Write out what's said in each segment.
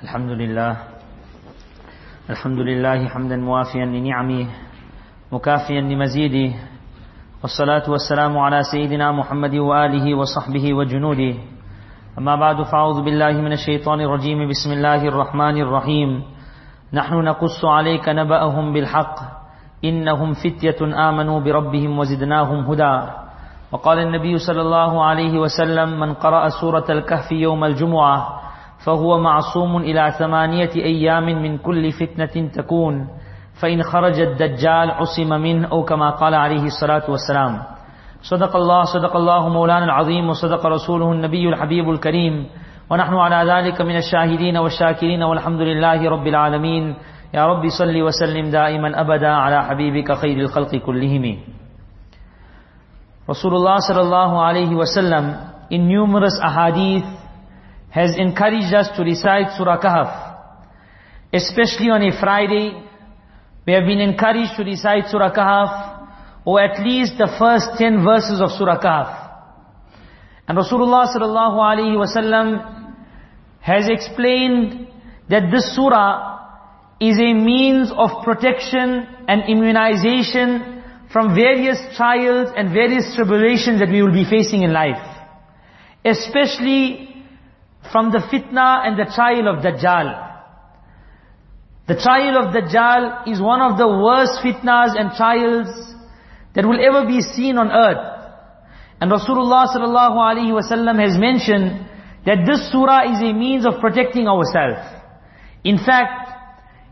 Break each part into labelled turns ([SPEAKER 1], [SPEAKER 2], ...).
[SPEAKER 1] الحمد لله. الحمد لله حمدا موافيا لنعمه مكافيا لمزيده. والصلاة والسلام على سيدنا محمد وآله وصحبه وجنوده. أما بعد فأعوذ بالله من الشيطان الرجيم. بسم الله الرحمن الرحيم. نحن نقص عليك نبأهم بالحق. إنهم فتية آمنوا بربهم وزدناهم هدى. وقال النبي صلى الله عليه وسلم من قرأ سورة الكهف يوم الجمعة فهو معصوم إلى ثمانية أيام من كل فتنة تكون. فإن خرج الدجال عصم منه أو كما قال عليه الصلاة والسلام. صدق الله صدق الله مولانا العظيم وصدق رسوله النبي الحبيب الكريم. ونحن على ذلك من الشاهدين والشاكرين والحمد لله رب العالمين. يا رب صل وسلم دائما أبدا على حبيبك خير الخلق كلهم. Rasulullah sallallahu alayhi wasallam in numerous ahadith has encouraged us to recite Surah Kahf. Especially on a Friday, we have been encouraged to recite Surah Kahf, or at least the first ten verses of Surah Kahf. And Rasulullah sallallahu alayhi wasallam has explained that this surah is a means of protection and immunization from various trials and various tribulations that we will be facing in life. Especially from the fitna and the trial of Dajjal. The trial of Dajjal is one of the worst fitnas and trials that will ever be seen on earth. And Rasulullah sallallahu alaihi wasallam has mentioned that this surah is a means of protecting ourselves. In fact,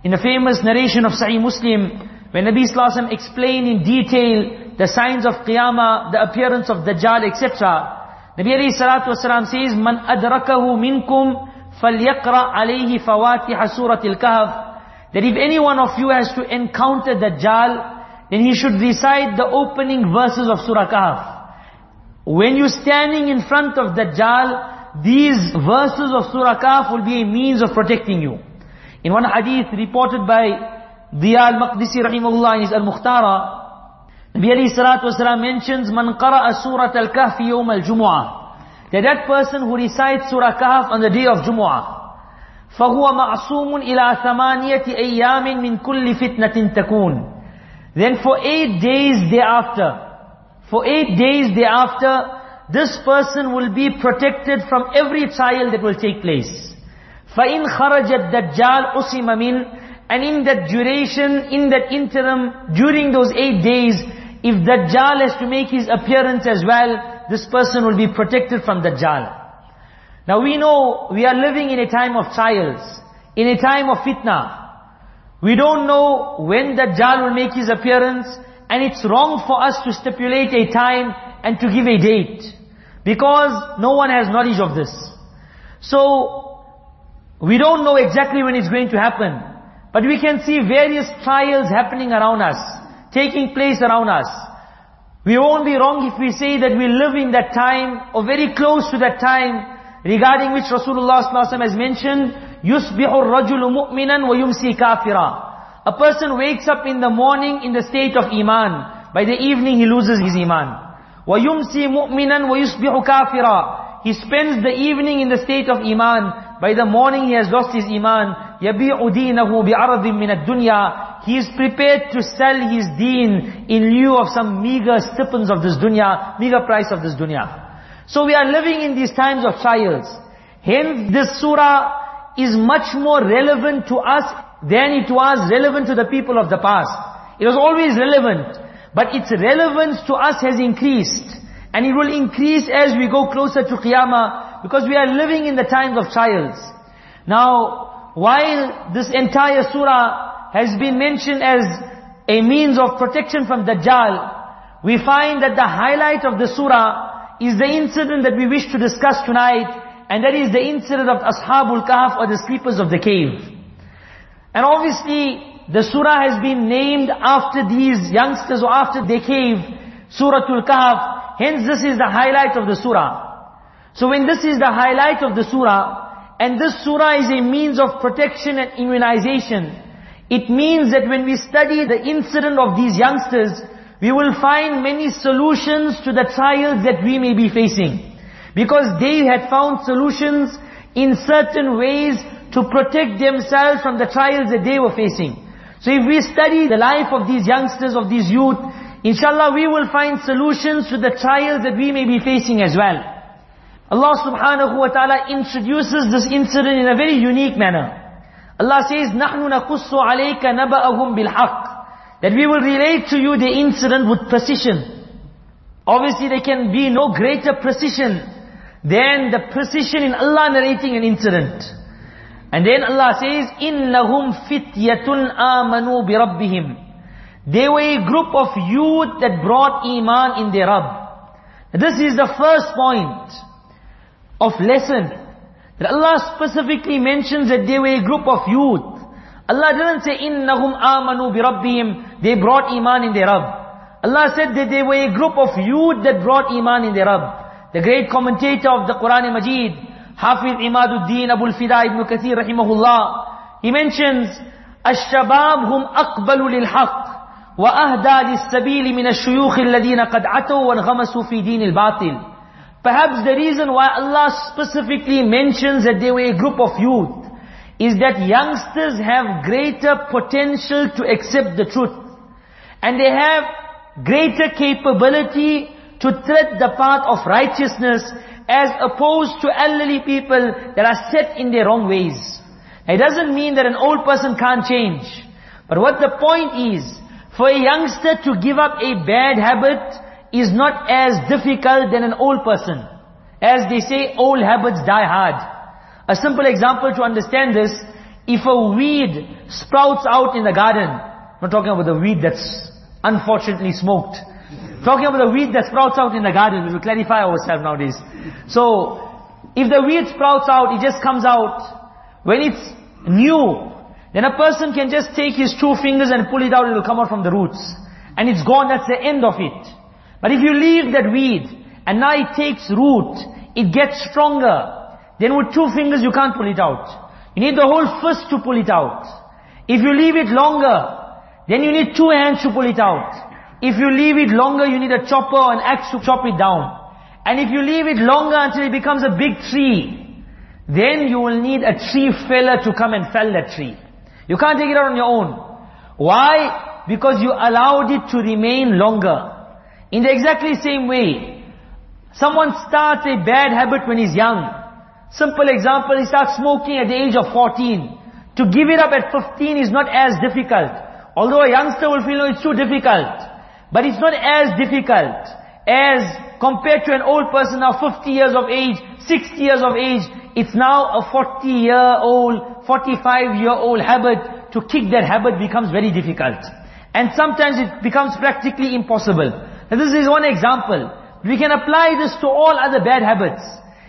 [SPEAKER 1] in a famous narration of Sahih Muslim, when Nabi Sallallahu alaihi wasallam explained in detail the signs of Qiyamah, the appearance of Dajjal, etc., Nabi alayhi salatu says, Man adrakahu minkum falyaqra alayhi fawatiha surat al-kahf. That if any one of you has to encounter Dajjal, then he should recite the opening verses of Surah Kahf. When you're standing in front of Dajjal, these verses of Surah Kahf will be a means of protecting you. In one hadith reported by Diya al-Maqdisi rahimahullah in his Al-Mukhtara, Nabi alayhi salatu wasalam mentions, Man qara'a surat al-kahfi yawm al-jumu'ah. That that person who recites Surah Kahf on the day of Jumu'ah, فهو معصوم إلى ثمانية أيام من كل فتنة تكون. Then for eight days thereafter, for eight days thereafter, this person will be protected from every trial that will take place. فَإِنْ خَرَجَ الدَّجَّالُ أُسِمَ مِنْ and in that duration, in that interim, during those eight days, if Dajjal has to make his appearance as well, this person will be protected from Dajjal. Now we know we are living in a time of trials, in a time of fitna. We don't know when Dajjal will make his appearance, and it's wrong for us to stipulate a time and to give a date. Because no one has knowledge of this. So, we don't know exactly when it's going to happen. But we can see various trials happening around us, taking place around us. We won't be wrong if we say that we live in that time, or very close to that time, regarding which Rasulullah ﷺ has mentioned, يُصْبِحُ الرَّجُلُ مُؤْمِنًا وَيُمْسِي كَافِرًا A person wakes up in the morning in the state of Iman. By the evening he loses his Iman. وَيُمْسِي مُؤْمِنًا وَيُصْبِحُ كَافِرًا He spends the evening in the state of Iman. By the morning he has lost his Iman. يَبِيعُ دِينَهُ بِعَرَضٍ مِنَ الدُّنْيَا He is prepared to sell his deen in lieu of some meager stipends of this dunya, meager price of this dunya. So we are living in these times of trials. Hence this surah is much more relevant to us than it was relevant to the people of the past. It was always relevant, but its relevance to us has increased. And it will increase as we go closer to Qiyamah, because we are living in the times of trials. Now, while this entire surah has been mentioned as a means of protection from Dajjal, we find that the highlight of the surah is the incident that we wish to discuss tonight, and that is the incident of Ashabul Kahf or the sleepers of the cave. And obviously, the surah has been named after these youngsters or after the cave, Suratul Kahf. Hence this is the highlight of the surah. So when this is the highlight of the surah, and this surah is a means of protection and immunization, it means that when we study the incident of these youngsters, we will find many solutions to the trials that we may be facing. Because they had found solutions in certain ways to protect themselves from the trials that they were facing. So if we study the life of these youngsters, of these youth, inshallah we will find solutions to the trials that we may be facing as well. Allah subhanahu wa ta'ala introduces this incident in a very unique manner. Allah says, نَحْنُ نَقُصُّ عَلَيْكَ نَبَأَهُمْ بِالْحَقِّ That we will relate to you the incident with precision. Obviously there can be no greater precision than the precision in Allah narrating an incident. And then Allah says, إِنَّهُمْ فِتْيَةٌ آمَنُوا بِرَبِّهِمْ They were a group of youth that brought Iman in their Rabb. This is the first point of lesson. That Allah specifically mentions that they were a group of youth. Allah didn't say, إِنَّهُمْ آمَنُوا بِرَبِّهِمْ They brought Iman in their Rabb. Allah said that they were a group of youth that brought Iman in their Rabb. The great commentator of the Quran Majid, Hafiz Imaduddin Abu al-Fida ibn Kathir rahimahullah, he mentions, الشباب هم أقبل للحق وأهدى للسبيل من الشيوخ الذين قد عتوا وانغمسوا في دين الباطل Perhaps the reason why Allah specifically mentions that they were a group of youth is that youngsters have greater potential to accept the truth. And they have greater capability to tread the path of righteousness as opposed to elderly people that are set in their wrong ways. It doesn't mean that an old person can't change. But what the point is, for a youngster to give up a bad habit is not as difficult than an old person. As they say, old habits die hard. A simple example to understand this, if a weed sprouts out in the garden, I'm not talking about the weed that's unfortunately smoked. Talking about the weed that sprouts out in the garden, we will clarify ourselves nowadays. So, if the weed sprouts out, it just comes out. When it's new, then a person can just take his two fingers and pull it out, it will come out from the roots. And it's gone, that's the end of it. But if you leave that weed, and now it takes root, it gets stronger, then with two fingers you can't pull it out. You need the whole fist to pull it out. If you leave it longer, then you need two hands to pull it out. If you leave it longer, you need a chopper or an axe to chop it down. And if you leave it longer until it becomes a big tree, then you will need a tree feller to come and fell that tree. You can't take it out on your own. Why? Because you allowed it to remain longer. In the exactly same way, someone starts a bad habit when he's young. Simple example, he starts smoking at the age of 14. To give it up at 15 is not as difficult. Although a youngster will feel, no, it's too difficult. But it's not as difficult as compared to an old person now 50 years of age, 60 years of age. It's now a 40 year old, 45 year old habit. To kick that habit becomes very difficult. And sometimes it becomes practically impossible. Now this is one example. We can apply this to all other bad habits.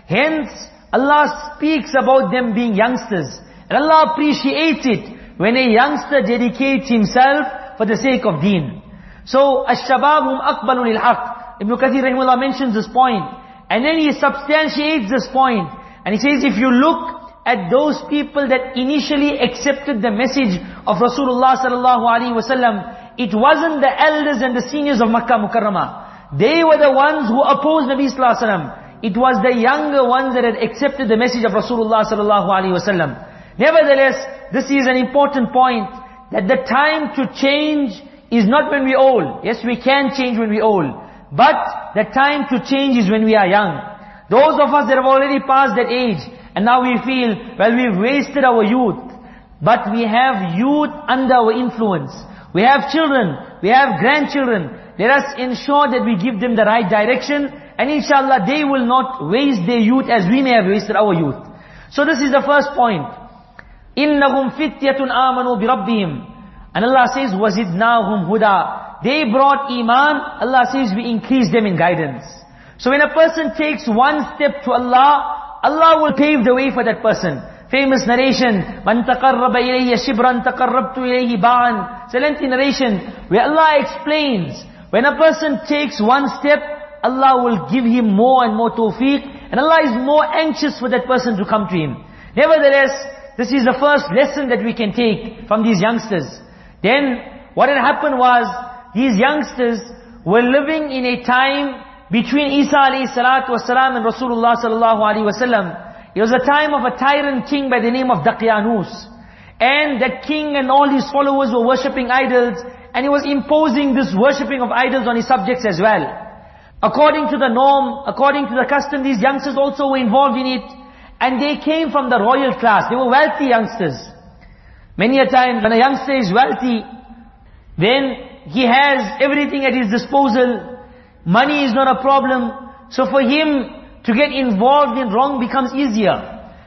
[SPEAKER 1] Hence, Allah speaks about them being youngsters. And Allah appreciates it when a youngster dedicates himself for the sake of deen. So, الشَّبَابُهُمْ أَقْبَلُ لِلْحَقِّ Ibn Kathir rahimahullah mentions this point. And then he substantiates this point. And he says, if you look at those people that initially accepted the message of Rasulullah sallallahu alaihi wasallam, it wasn't the elders and the seniors of Makkah Mukarramah. They were the ones who opposed Nabi Sallallahu Alaihi Wasallam. It was the younger ones that had accepted the message of Rasulullah Sallallahu Alaihi Wasallam. Nevertheless, this is an important point, that the time to change is not when we're old. Yes, we can change when we're old. But the time to change is when we are young. Those of us that have already passed that age, and now we feel, well, we've wasted our youth. But we have youth under our influence. We have children, we have grandchildren. Let us ensure that we give them the right direction and inshallah they will not waste their youth as we may have wasted our youth. So this is the first point. إِنَّهُمْ فِتْيَةٌ آمَنُوا بِرَبِّهِمْ And Allah says, وَزِدْنَاهُمْ huda. They brought iman, Allah says we increase them in guidance. So when a person takes one step to Allah, Allah will pave the way for that person. Famous narration, مَنْ تَقَرَّبَ إِلَيَّ شِبْرًا تَقَرَّبْتُ إِلَيْهِ بَعًا It's a lengthy narration where Allah explains, when a person takes one step, Allah will give him more and more tawfiq, and Allah is more anxious for that person to come to him. Nevertheless, this is the first lesson that we can take from these youngsters. Then, what had happened was, these youngsters were living in a time between Isa alayhi salatu wasalam and Rasulullah sallallahu alaihi wasallam. It was a time of a tyrant king by the name of Daqyanus. And that king and all his followers were worshipping idols, and he was imposing this worshipping of idols on his subjects as well. According to the norm, according to the custom, these youngsters also were involved in it, and they came from the royal class. They were wealthy youngsters. Many a time, when a youngster is wealthy, then he has everything at his disposal. Money is not a problem. So for him to get involved in wrong becomes easier.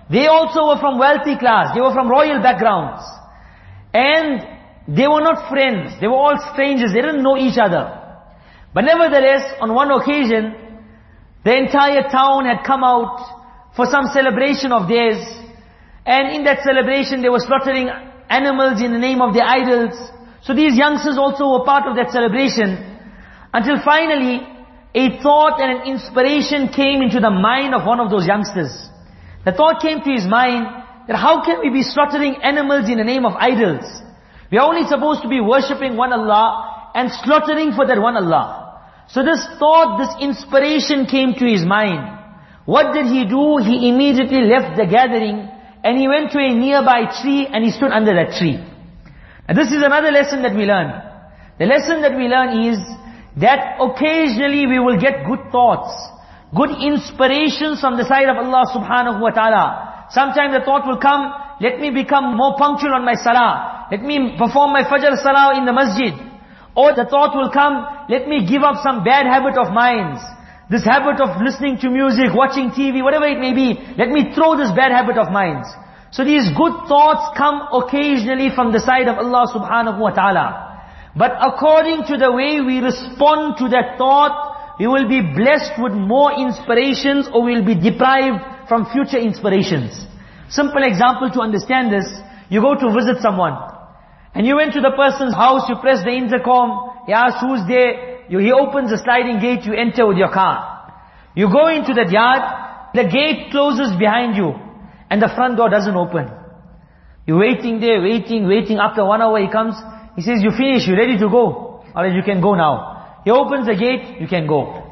[SPEAKER 1] They also were from wealthy class. They were from royal backgrounds. And they were not friends. They were all strangers. They didn't know each other. But nevertheless, on one occasion, the entire town had come out for some celebration of theirs. And in that celebration, they were slaughtering animals in the name of their idols. So these youngsters also were part of that celebration. Until finally, a thought and an inspiration came into the mind of one of those youngsters. The thought came to his mind that how can we be slaughtering animals in the name of idols? We are only supposed to be worshipping one Allah and slaughtering for that one Allah. So this thought, this inspiration came to his mind. What did he do? He immediately left the gathering and he went to a nearby tree and he stood under that tree. Now this is another lesson that we learn. The lesson that we learn is that occasionally we will get good thoughts, good inspirations from the side of Allah subhanahu wa ta'ala. Sometimes the thought will come, let me become more punctual on my salah. Let me perform my fajr salah in the masjid. Or the thought will come, let me give up some bad habit of mine. This habit of listening to music, watching TV, whatever it may be, let me throw this bad habit of mine. So these good thoughts come occasionally from the side of Allah subhanahu wa ta'ala. But according to the way we respond to that thought, we will be blessed with more inspirations or we will be deprived from future inspirations. Simple example to understand this, you go to visit someone. And you went to the person's house, you press the intercom, he asks who's there, you, he opens the sliding gate, you enter with your car. You go into that yard, the gate closes behind you, and the front door doesn't open. You're waiting there, waiting, waiting, after one hour he comes, he says, you finish, you ready to go? Alright, you can go now. He opens the gate, you can go.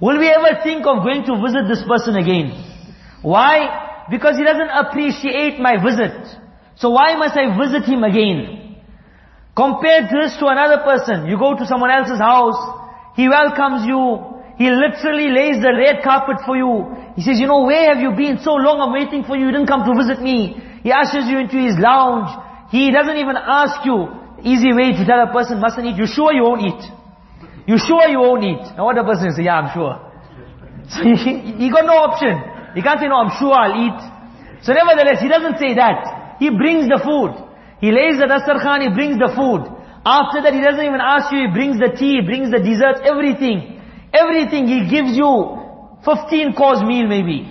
[SPEAKER 1] Will we ever think of going to visit this person again? Why? Because he doesn't appreciate my visit. So why must I visit him again? Compare this to another person. You go to someone else's house, he welcomes you, he literally lays the red carpet for you. He says, you know, where have you been? So long I'm waiting for you, you didn't come to visit me. He ushers you into his lounge. He doesn't even ask you, Easy way to tell a person mustn't eat. You sure you won't eat? You sure you won't eat? Now what the person say, yeah, I'm sure. So he, he got no option. He can't say, no, I'm sure I'll eat. So nevertheless, he doesn't say that. He brings the food. He lays the dastarkhan, he brings the food. After that, he doesn't even ask you, he brings the tea, he brings the desserts, everything. Everything, he gives you 15 course meal maybe.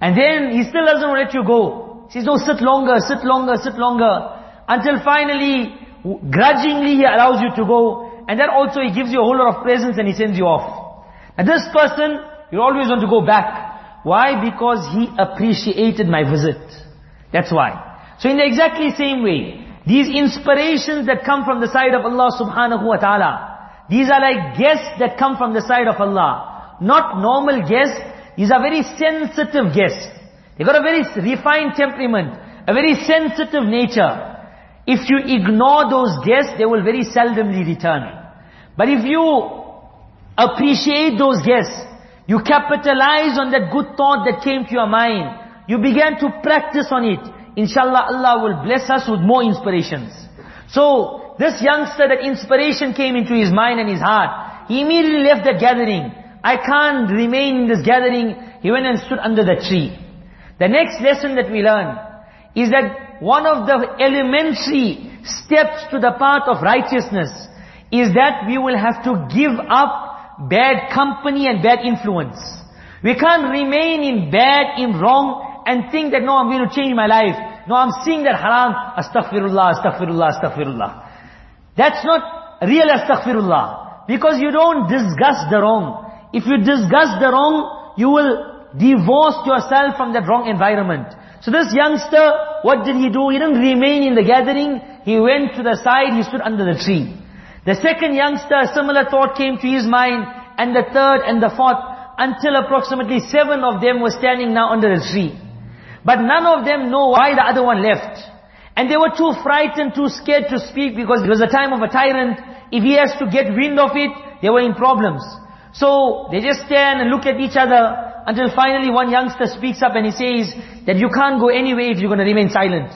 [SPEAKER 1] And then he still doesn't let you go. He says, no, sit longer, sit longer, sit longer. Until finally, grudgingly he allows you to go, and then also he gives you a whole lot of presents and he sends you off. And this person, you always want to go back. Why? Because he appreciated my visit. That's why. So in the exactly same way, these inspirations that come from the side of Allah subhanahu wa ta'ala, these are like guests that come from the side of Allah. Not normal guests, these are very sensitive guests. They got a very refined temperament, a very sensitive nature. If you ignore those guests, they will very seldomly return. But if you appreciate those guests, you capitalize on that good thought that came to your mind, you began to practice on it, inshallah Allah will bless us with more inspirations. So, this youngster, that inspiration came into his mind and his heart. He immediately left the gathering. I can't remain in this gathering. He went and stood under the tree. The next lesson that we learn is that one of the elementary steps to the path of righteousness is that we will have to give up bad company and bad influence. We can't remain in bad, in wrong, and think that no, I'm going to change my life. No, I'm seeing that haram. Astaghfirullah, astaghfirullah, astaghfirullah. That's not real astaghfirullah. Because you don't disgust the wrong. If you disgust the wrong, you will divorce yourself from that wrong environment. So this youngster, what did he do? He didn't remain in the gathering. He went to the side, he stood under the tree. The second youngster, a similar thought came to his mind, and the third and the fourth, until approximately seven of them were standing now under the tree. But none of them know why the other one left. And they were too frightened, too scared to speak because it was a time of a tyrant. If he has to get wind of it, they were in problems. So they just stand and look at each other until finally one youngster speaks up and he says that you can't go anywhere if you're going to remain silent.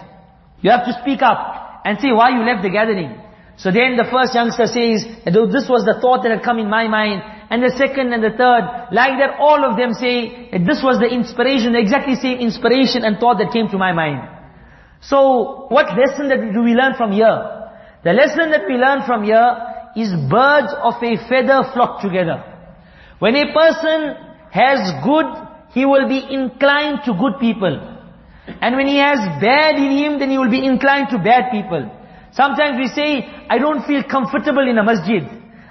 [SPEAKER 1] You have to speak up and say why you left the gathering. So then the first youngster says, this was the thought that had come in my mind. And the second and the third, like that all of them say, that this was the inspiration, the exactly same inspiration and thought that came to my mind. So, what lesson that do we learn from here? The lesson that we learn from here is birds of a feather flock together. When a person has good, he will be inclined to good people. And when he has bad in him, then he will be inclined to bad people. Sometimes we say, I don't feel comfortable in a masjid.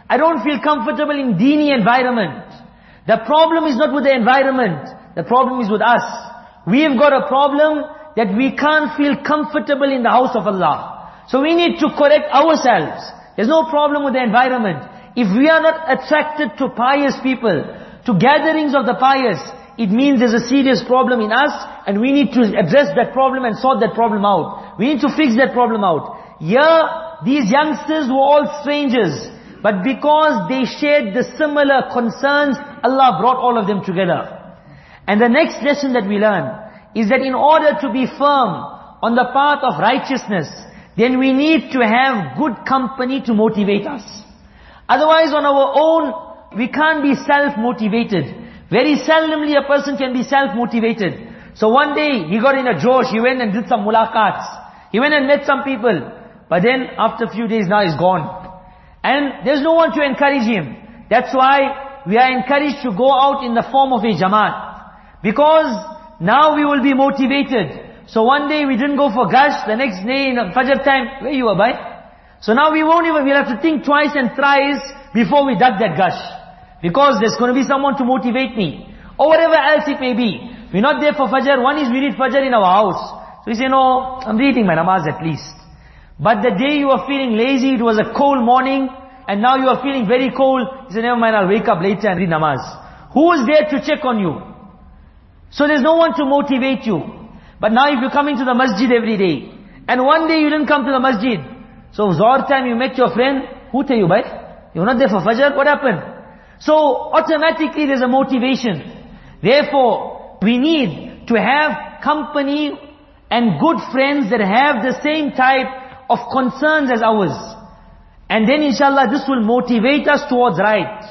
[SPEAKER 1] I don't feel comfortable in dini environment. The problem is not with the environment. The problem is with us. We have got a problem that we can't feel comfortable in the house of Allah. So we need to correct ourselves. There's no problem with the environment. If we are not attracted to pious people, to gatherings of the pious, it means there's a serious problem in us and we need to address that problem and sort that problem out. We need to fix that problem out. Here, these youngsters were all strangers. But because they shared the similar concerns, Allah brought all of them together. And the next lesson that we learn is that in order to be firm on the path of righteousness, then we need to have good company to motivate us. Otherwise on our own, we can't be self-motivated. Very seldomly a person can be self-motivated. So one day, he got in a josh, he went and did some mulaqats. He went and met some people. But then after a few days now he's gone. And there's no one to encourage him. That's why we are encouraged to go out in the form of a jamaat. Because now we will be motivated. So one day we didn't go for gasht, the next day in Fajr time, where you were by? So now we won't even, we'll have to think twice and thrice before we dug that gasht. Because there's going to be someone to motivate me. Or whatever else it may be. We're not there for Fajr, one is we read Fajr in our house. So we say, no, I'm reading my namaz at least. But the day you are feeling lazy, it was a cold morning, and now you are feeling very cold, you say, never mind, I'll wake up later and read namaz. Who is there to check on you? So there's no one to motivate you. But now if you come into the masjid every day, and one day you didn't come to the masjid, so Zohar time you met your friend, who tell you, bhai? You're not there for Fajr, what happened? So automatically there's a motivation. Therefore, we need to have company and good friends that have the same type of concerns as ours. And then inshallah this will motivate us towards right.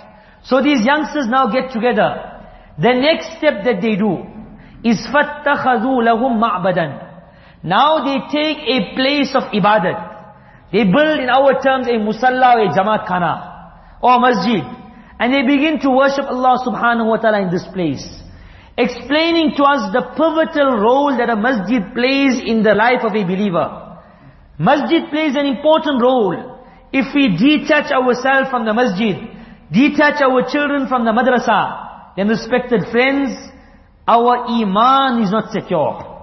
[SPEAKER 1] So these youngsters now get together. The next step that they do is فَاتَّخَذُوا لَهُمْ مَعْبَدًا Now they take a place of ibadat. They build in our terms a musalla or a jamaat khana or masjid. And they begin to worship Allah subhanahu wa ta'ala in this place. Explaining to us the pivotal role that a masjid plays in the life of a believer. Masjid plays an important role. If we detach ourselves from the masjid, detach our children from the madrasa, then respected friends, our iman is not secure.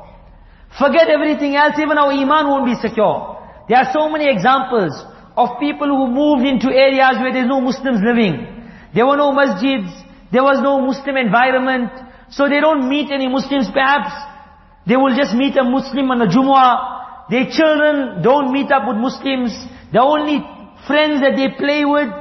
[SPEAKER 1] Forget everything else, even our iman won't be secure. There are so many examples of people who moved into areas where there's no Muslims living. There were no masjids, there was no Muslim environment, so they don't meet any Muslims perhaps. They will just meet a Muslim on a Jumu'ah, their children don't meet up with Muslims. The only friends that they play with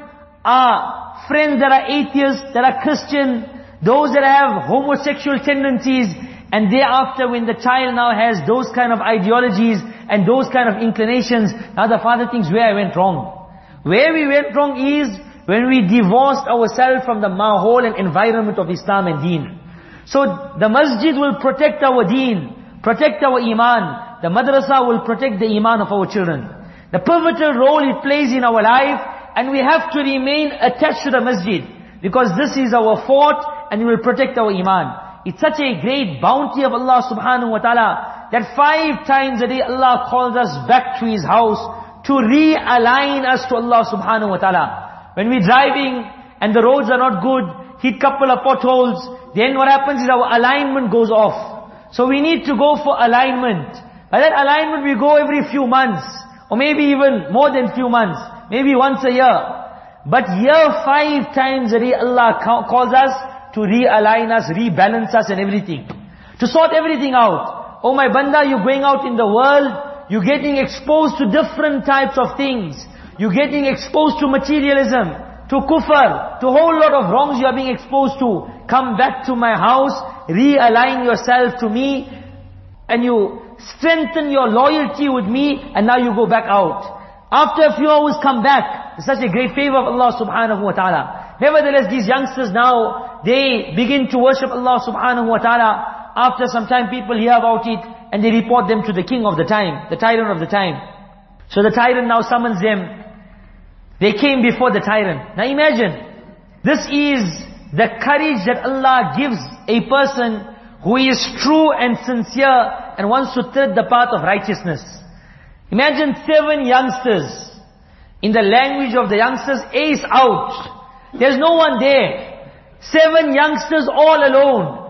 [SPEAKER 1] are friends that are atheists, that are Christian, those that have homosexual tendencies, and thereafter when the child now has those kind of ideologies and those kind of inclinations, now the father thinks where I went wrong. Where we went wrong is when we divorced ourselves from the mahol and environment of Islam and deen. So the masjid will protect our deen, protect our iman, the madrasa will protect the iman of our children. The pivotal role it plays in our life, and we have to remain attached to the masjid. Because this is our fort, and it will protect our iman. It's such a great bounty of Allah subhanahu wa ta'ala, that five times a day Allah calls us back to His house, to realign us to Allah subhanahu wa ta'ala. When we're driving, and the roads are not good, hit couple of potholes, then what happens is our alignment goes off. So we need to go for alignment. By that alignment we go every few months, or maybe even more than few months, maybe once a year. But year five times Allah calls us to realign us, rebalance us and everything. To sort everything out. Oh my banda, you're going out in the world, you're getting exposed to different types of things. You're getting exposed to materialism, to kufr, to a whole lot of wrongs you are being exposed to. Come back to my house, realign yourself to me, and you strengthen your loyalty with me, and now you go back out. After a few hours come back. It's such a great favor of Allah subhanahu wa ta'ala. Nevertheless, these youngsters now, they begin to worship Allah subhanahu wa ta'ala. After some time people hear about it, and they report them to the king of the time, the tyrant of the time. So the tyrant now summons them. They came before the tyrant. Now imagine, this is the courage that Allah gives a person who is true and sincere and wants to tread the path of righteousness. Imagine seven youngsters. In the language of the youngsters, ace out. There's no one there. Seven youngsters all alone.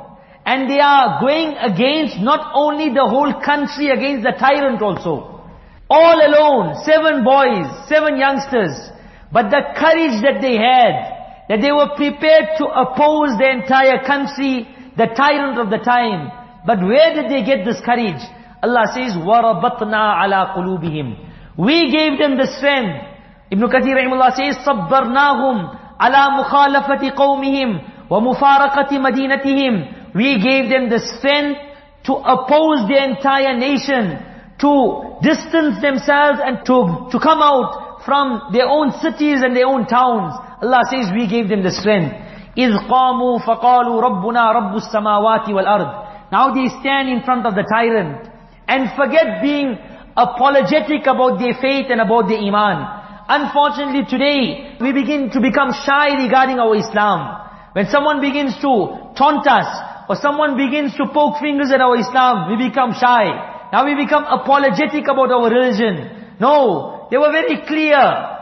[SPEAKER 1] And they are going against not only the whole country, against the tyrant also. All alone, seven boys, seven youngsters. But the courage that they had, that they were prepared to oppose the entire country, the tyrant of the time. But where did they get this courage? Allah says, وَرَبَطْنَا عَلَىٰ قُلُوبِهِمْ We gave them the strength. Ibn Kathir rahimahullah says, صَبَّرْنَاهُمْ عَلَىٰ مُخَالَفَةِ قَوْمِهِمْ وَمُفَارَقَةِ مَدِينَتِهِمْ We gave them the strength to oppose the entire nation, to distance themselves and to, to come out from their own cities and their own towns. Allah says, we gave them the strength. إِذْ قَامُوا فَقَالُوا رَبُّنَا رَبُّ السَّمَاوَاتِ وَالْأَرْضِ Now they stand in front of the tyrant and forget being apologetic about their faith and about their iman. Unfortunately today, we begin to become shy regarding our Islam. When someone begins to taunt us, or someone begins to poke fingers at our Islam, we become shy. Now we become apologetic about our religion. No, they were very clear.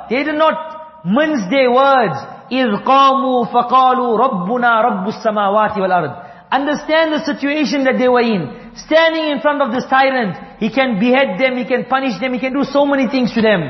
[SPEAKER 1] They did not mince their words. إِذْ قَامُوا فَقَالُوا رَبُّنَا رَبُّ السَّمَاوَاتِ وَالْأَرْضِ Understand the situation that they were in. Standing in front of this tyrant, he can behead them, he can punish them, he can do so many things to them.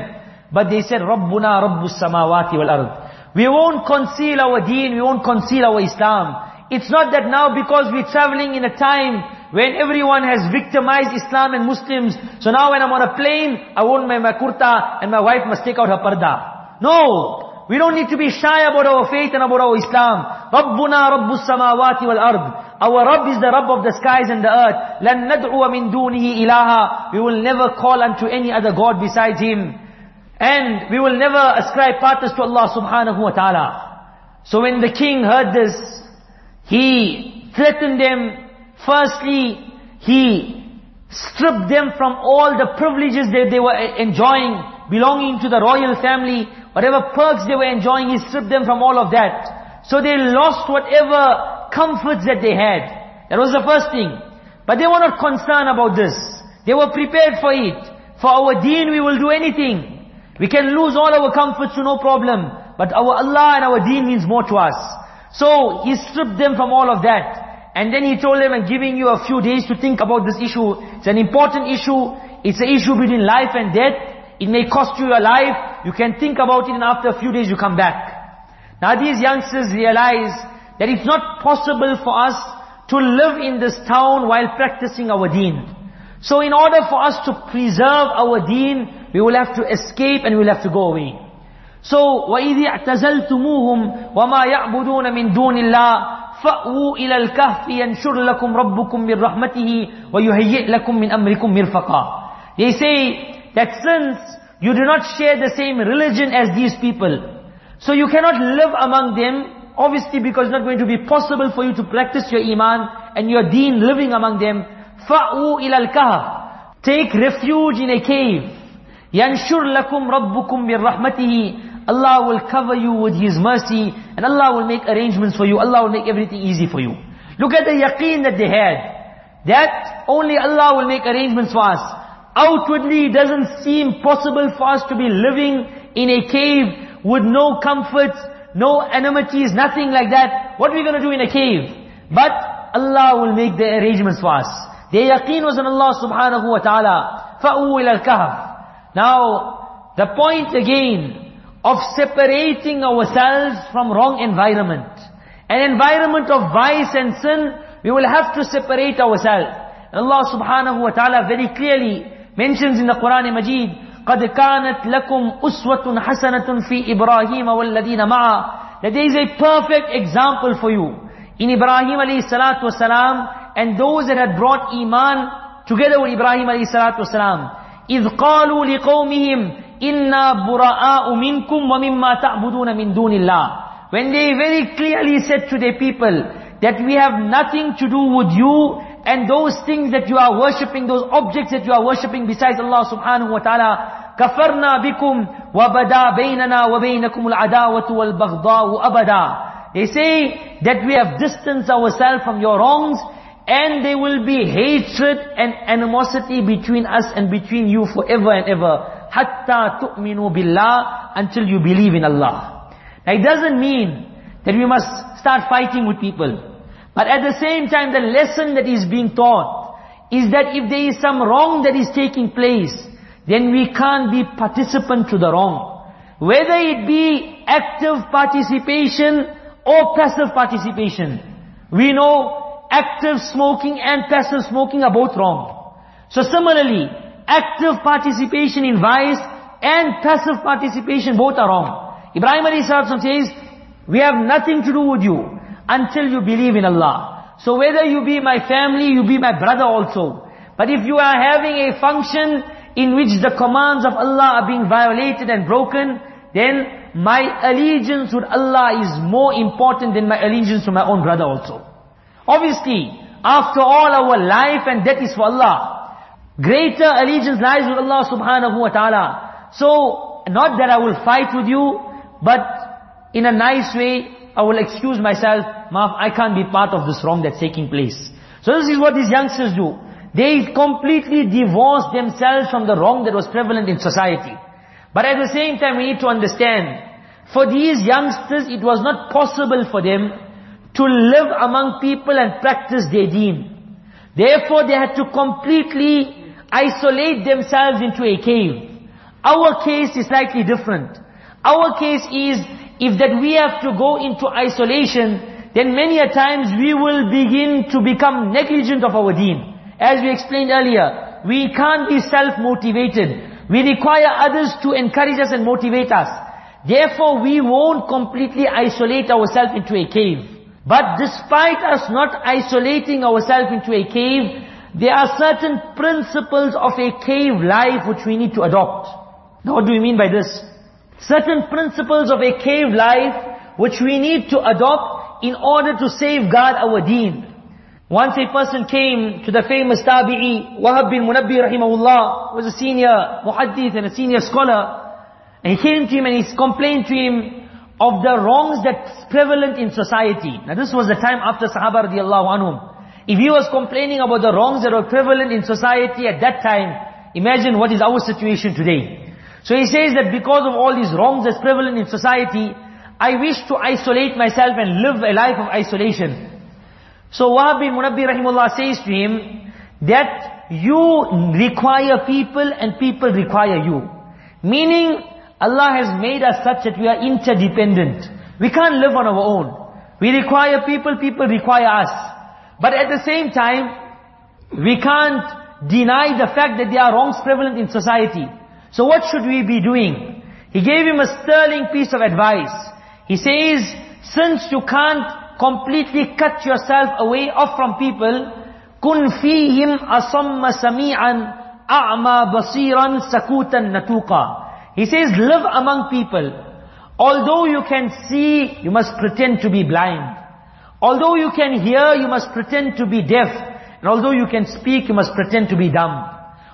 [SPEAKER 1] But they said, Rabbuna Rabbus Samawati wal Ard. We won't conceal our deen, we won't conceal our Islam. It's not that now because we're traveling in a time when everyone has victimized Islam and Muslims, so now when I'm on a plane, I won't wear my kurta and my wife must take out her parda. No! We don't need to be shy about our faith and about our Islam. Rabbuna Rabbus Samawati wal Ard. Our Rabb is the Rabb of the skies and the earth. لَن نَدْعُوَ مِن دُونِهِ إِلَهًا We will never call unto any other God besides Him. And we will never ascribe partners to Allah subhanahu wa ta'ala. So when the king heard this, he threatened them. Firstly, he stripped them from all the privileges that they were enjoying, belonging to the royal family. Whatever perks they were enjoying, he stripped them from all of that. So they lost whatever comforts that they had. That was the first thing. But they were not concerned about this. They were prepared for it. For our deen we will do anything. We can lose all our comforts to no problem. But our Allah and our deen means more to us. So He stripped them from all of that. And then He told them, I'm giving you a few days to think about this issue. It's an important issue. It's an issue between life and death. It may cost you your life. You can think about it and after a few days you come back. Now these youngsters realize that it's not possible for us to live in this town while practicing our deen. So in order for us to preserve our deen, we will have to escape and we will have to go away. So, وَإِذِ اعْتَزَلْتُمُوهُمْ وَمَا يَعْبُدُونَ مِن دُونِ اللَّهِ فَأْوُوا إِلَى الْكَهْفِ يَنْشُرْ لَكُمْ رَبُّكُمْ مِنْ رَحْمَتِهِ وَيُهَيِّئْ لَكُمْ مِنْ أَمْرِكُمْ مِرْفَقًا They say that since you do not share the same religion as these people, so you cannot live among them Obviously because it's not going to be possible for you to practice your iman and your deen living among them. فَأْوُوا إِلَى الْكَهْفِ Take refuge in a cave. يَنْشُرْ لَكُمْ رَبُّكُمْ بِرَحْمَتِهِ Allah will cover you with His mercy and Allah will make arrangements for you. Allah will make everything easy for you. Look at the yaqeen that they had. That only Allah will make arrangements for us. Outwardly it doesn't seem possible for us to be living in a cave with no comforts, no enmities, nothing like that. What are we going to do in a cave? But Allah will make the arrangements for us. Their yaqeen was on Allah subhanahu wa ta'ala. فَأُوْ إِلَى الْكَهْفِ Now, the point again of separating ourselves from wrong environment. An environment of vice and sin, we will have to separate ourselves. And Allah subhanahu wa ta'ala very clearly mentions in the Quran Majid, قَدْ كَانَتْ لَكُمْ أُسْوَةٌ حَسَنَةٌ فِي إِبْرَاهِيمَ وَالَّذِينَ مَعَهُ That there is a perfect example for you. In Ibrahim alayhi salatu wasalam, and those that had brought iman together with Ibrahim alayhi salatu wasalam. إِذْ قَالُوا لِقَوْمِهِمْ إِنَّا بُرَآءُ مِنْكُمْ وَمِمَّا تَعْبُدُونَ مِنْ دُونِ اللَّهِ When they very clearly said to their people, that we have nothing to do with you and those things that you are worshipping, those objects that you are worshipping besides Allah subhanahu wa ta'ala, كَفَرْنَا بِكُمْ وَبَدَا بَيْنَنَا وَبَيْنَكُمُ الْعَدَاوَةُ وَالْبَغْضَاءُ أَبَدًا They say that we have distanced ourselves from your wrongs and there will be hatred and animosity between us and between you forever and ever. Hatta tu'minu billah, until you believe in Allah. Now it doesn't mean that we must start fighting with people. But at the same time, the lesson that is being taught is that if there is some wrong that is taking place, then we can't be participant to the wrong. Whether it be active participation or passive participation. We know active smoking and passive smoking are both wrong. So similarly, active participation in vice and passive participation both are wrong. Ibrahim Ali says, we have nothing to do with you until you believe in Allah. So whether you be my family, you be my brother also. But if you are having a function in which the commands of Allah are being violated and broken, then my allegiance with Allah is more important than my allegiance to my own brother also. Obviously, after all our life and death is for Allah. Greater allegiance lies with Allah subhanahu wa ta'ala. So, not that I will fight with you, but in a nice way, I will excuse myself, Maaf, I can't be part of this wrong that's taking place. So this is what these youngsters do. They completely divorce themselves from the wrong that was prevalent in society. But at the same time, we need to understand, for these youngsters, it was not possible for them to live among people and practice their deen. Therefore, they had to completely isolate themselves into a cave. Our case is slightly different. Our case is if that we have to go into isolation, then many a times we will begin to become negligent of our deen. As we explained earlier, we can't be self-motivated. We require others to encourage us and motivate us. Therefore, we won't completely isolate ourselves into a cave. But despite us not isolating ourselves into a cave, there are certain principles of a cave life which we need to adopt. Now what do we mean by this? certain principles of a cave life which we need to adopt in order to safeguard our deen. Once a person came to the famous tabi'i, Wahab bin Munabbih rahimahullah, was a senior muhaddith and a senior scholar, and he came to him and he complained to him of the wrongs that's prevalent in society. Now this was the time after Sahaba radiallahu anhum. If he was complaining about the wrongs that were prevalent in society at that time, imagine what is our situation today. So he says that because of all these wrongs that's prevalent in society, I wish to isolate myself and live a life of isolation. So Wahab bin Munabbih rahimullah says to him, that you require people and people require you. Meaning, Allah has made us such that we are interdependent. We can't live on our own. We require people, people require us. But at the same time, we can't deny the fact that there are wrongs prevalent in society. So what should we be doing? He gave him a sterling piece of advice. He says, since you can't completely cut yourself away off from people, kun fihim asamma sami'an a'ma basiran sakutan natuqa. He says, live among people. Although you can see, you must pretend to be blind. Although you can hear, you must pretend to be deaf. And although you can speak, you must pretend to be dumb.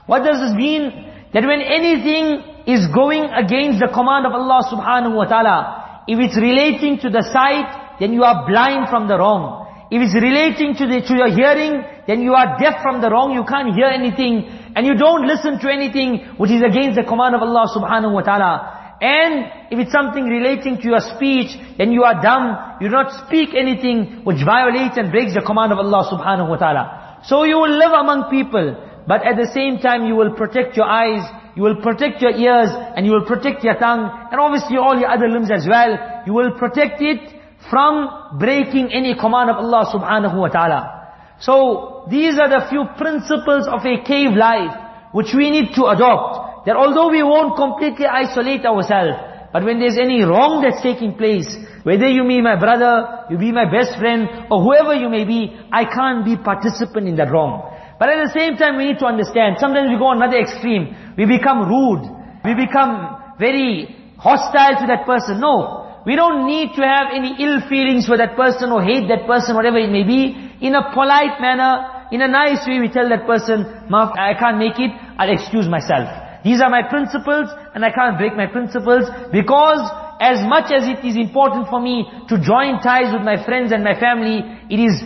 [SPEAKER 1] What does this mean? that when anything is going against the command of Allah subhanahu wa ta'ala, if it's relating to the sight, then you are blind from the wrong. If it's relating to, the, to your hearing, then you are deaf from the wrong, you can't hear anything, and you don't listen to anything which is against the command of Allah subhanahu wa ta'ala. And if it's something relating to your speech, then you are dumb, you do not speak anything which violates and breaks the command of Allah subhanahu wa ta'ala. So you will live among people, but at the same time you will protect your eyes, you will protect your ears, and you will protect your tongue, and obviously all your other limbs as well. You will protect it from breaking any command of Allah subhanahu wa ta'ala. So, these are the few principles of a cave life, which we need to adopt. That although we won't completely isolate ourselves, but when there's any wrong that's taking place, whether you be my brother, you be my best friend, or whoever you may be, I can't be participant in that wrong. But at the same time, we need to understand, sometimes we go another extreme. We become rude. We become very hostile to that person. No. We don't need to have any ill feelings for that person or hate that person, whatever it may be. In a polite manner, in a nice way, we tell that person, I can't make it, I'll excuse myself. These are my principles, and I can't break my principles, because as much as it is important for me to join ties with my friends and my family, it is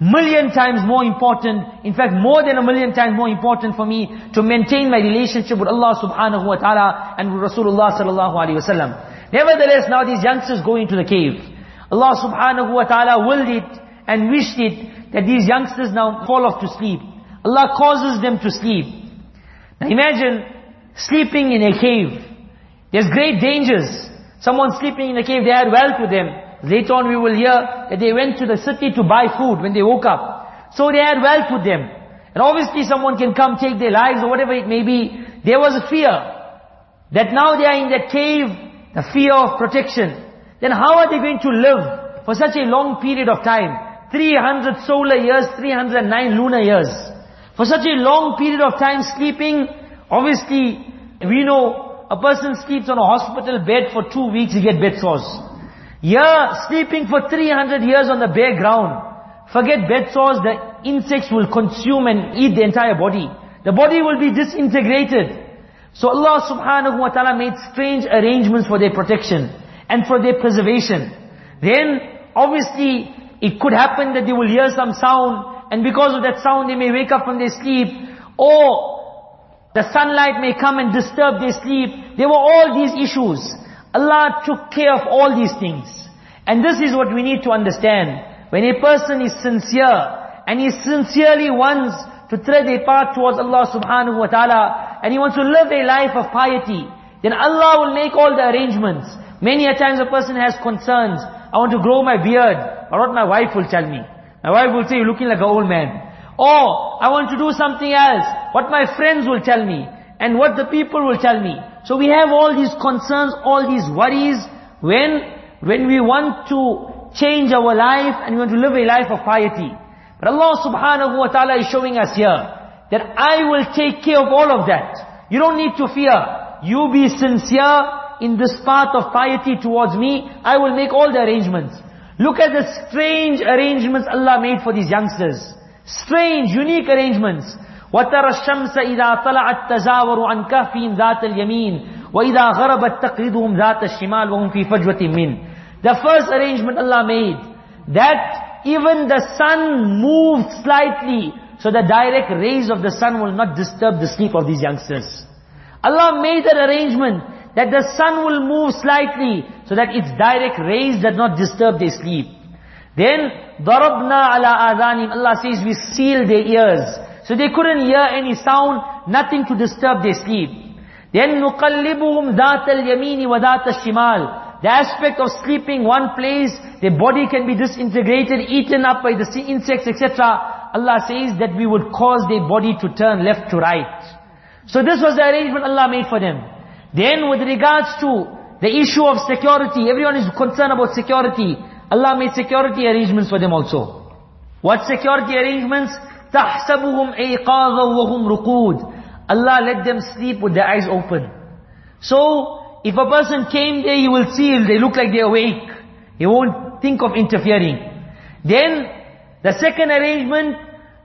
[SPEAKER 1] million times more important, in fact more than a million times more important for me to maintain my relationship with Allah subhanahu wa ta'ala and with Rasulullah sallallahu alayhi wa sallam. Nevertheless, now these youngsters go into the cave. Allah subhanahu wa ta'ala willed it and wished it that these youngsters now fall off to sleep. Allah causes them to sleep. Now imagine sleeping in a cave. There's great dangers. Someone sleeping in a cave, they had wealth with them. Later on we will hear that they went to the city to buy food when they woke up. So they had wealth with them. And obviously someone can come take their lives or whatever it may be. There was a fear that now they are in that cave, the fear of protection. Then how are they going to live for such a long period of time? 300 solar years, 309 lunar years. For such a long period of time sleeping, obviously we know a person sleeps on a hospital bed for two weeks, he get bed sores. Here, sleeping for 300 years on the bare ground. Forget bed sores, the insects will consume and eat the entire body. The body will be disintegrated. So Allah subhanahu wa ta'ala made strange arrangements for their protection and for their preservation. Then, obviously, it could happen that they will hear some sound and because of that sound they may wake up from their sleep or the sunlight may come and disturb their sleep. There were all these issues. Allah took care of all these things. And this is what we need to understand. When a person is sincere, and he sincerely wants to tread a path towards Allah subhanahu wa ta'ala, and he wants to live a life of piety, then Allah will make all the arrangements. Many a times a person has concerns. I want to grow my beard, but what my wife will tell me. My wife will say, you're looking like an old man. Or, I want to do something else. What my friends will tell me. And what the people will tell me. So we have all these concerns, all these worries, when, when we want to change our life and we want to live a life of piety. But Allah subhanahu wa ta'ala is showing us here, that I will take care of all of that. You don't need to fear. You be sincere in this path of piety towards me, I will make all the arrangements. Look at the strange arrangements Allah made for these youngsters. Strange, unique arrangements. وترى الشمس إذا طلعت تزاور عن كهفهم ذات اليمين وإذا غربت تقرضهم ذات الشمال وهم في فجوة من The first arrangement Allah made, that even the sun moved slightly, so the direct rays of the sun will not disturb the sleep of these youngsters. Allah made that arrangement, that the sun will move slightly, so that its direct rays does not disturb their sleep. Then, ضَرَبْنَا عَلَىٰ آذَانِهِمْ Allah says, we seal their ears. So they couldn't hear any sound, nothing to disturb their sleep. Then نُقَلِّبُهُمْ ذَاتَ الْيَمِينِ وَذَاتَ الشِّمَالِ The aspect of sleeping one place, their body can be disintegrated, eaten up by the insects, etc. Allah says that we would cause their body to turn left to right. So this was the arrangement Allah made for them. Then with regards to the issue of security, everyone is concerned about security. Allah made security arrangements for them also. What security arrangements? تَحْسَبُهُمْ أَيْقَاظًا وَهُمْ رُقُودٌ Allah let them sleep with their eyes open. So, if a person came there, he will see they look like they're awake. He won't think of interfering. Then, the second arrangement,